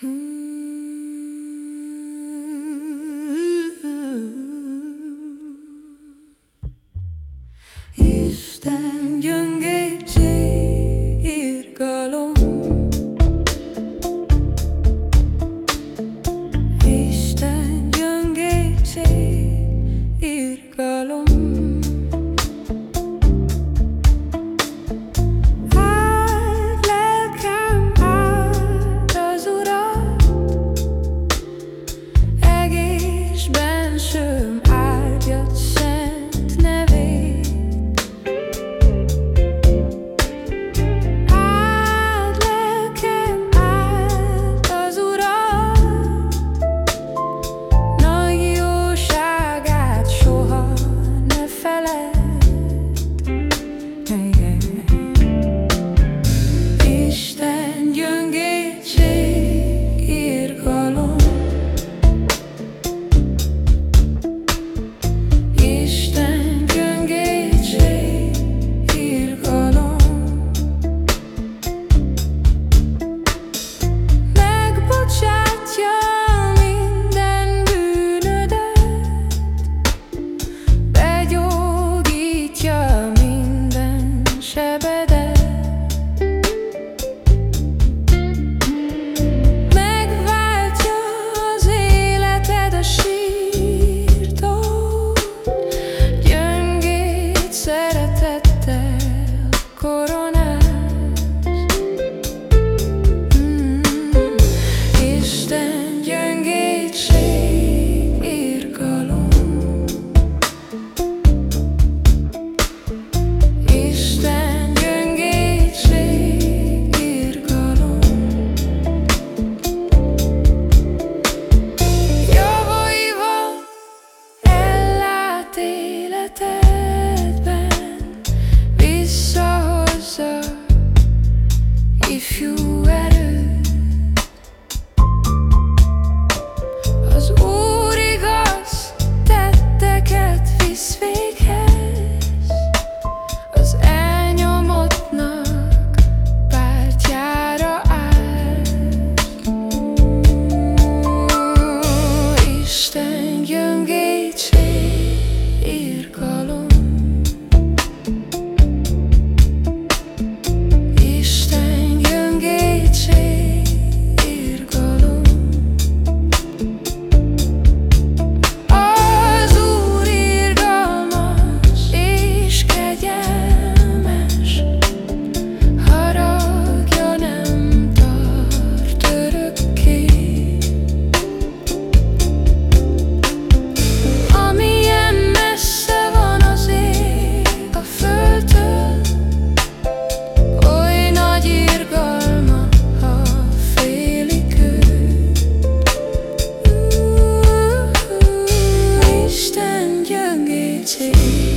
Hmm. Isten gyöngétség, 是爱。情。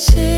Gyöngétség,